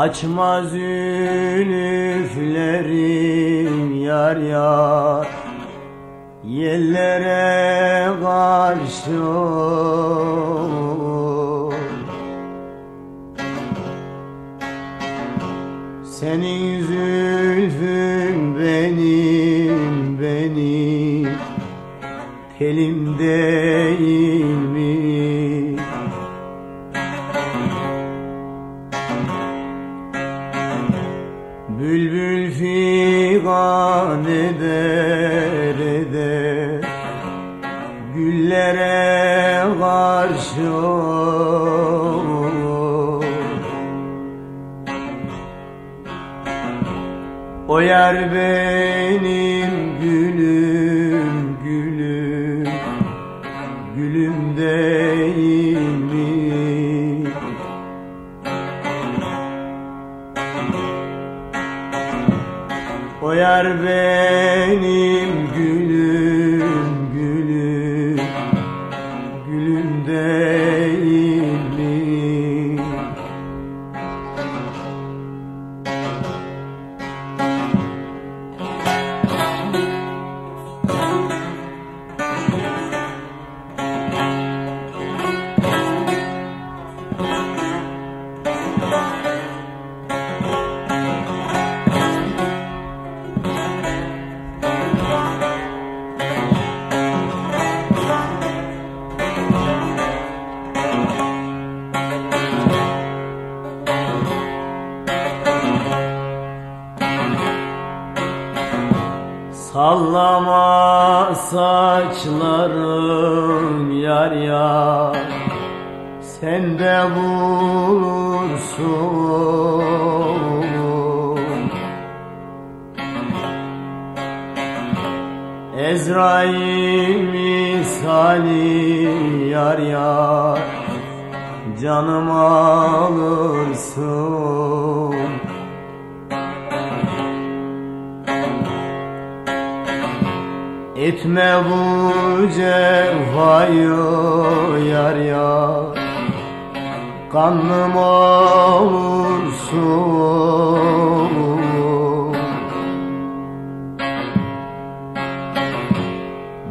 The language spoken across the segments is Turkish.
Açma zülüflerim yar yar Yellere karşı Senin zülfün benim benim Telim değil mi? Bülbül figan Güllere karşı O yer benim gülüm gülüm Gülüm değil mi? O yer benim gülüm Sallama saçlarım yar yar. Sen de bulursun Ezrail misali yar yar. Canım alırsın Etme bu cefayı yar yar. Kanım olursun.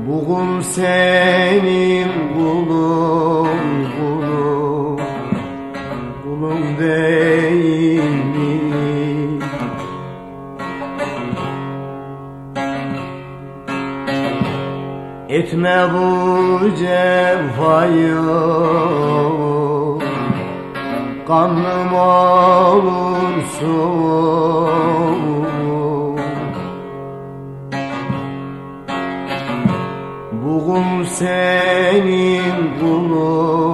Bugün senin Etme bu cefayı Kanım olursun. Bugün senin kulun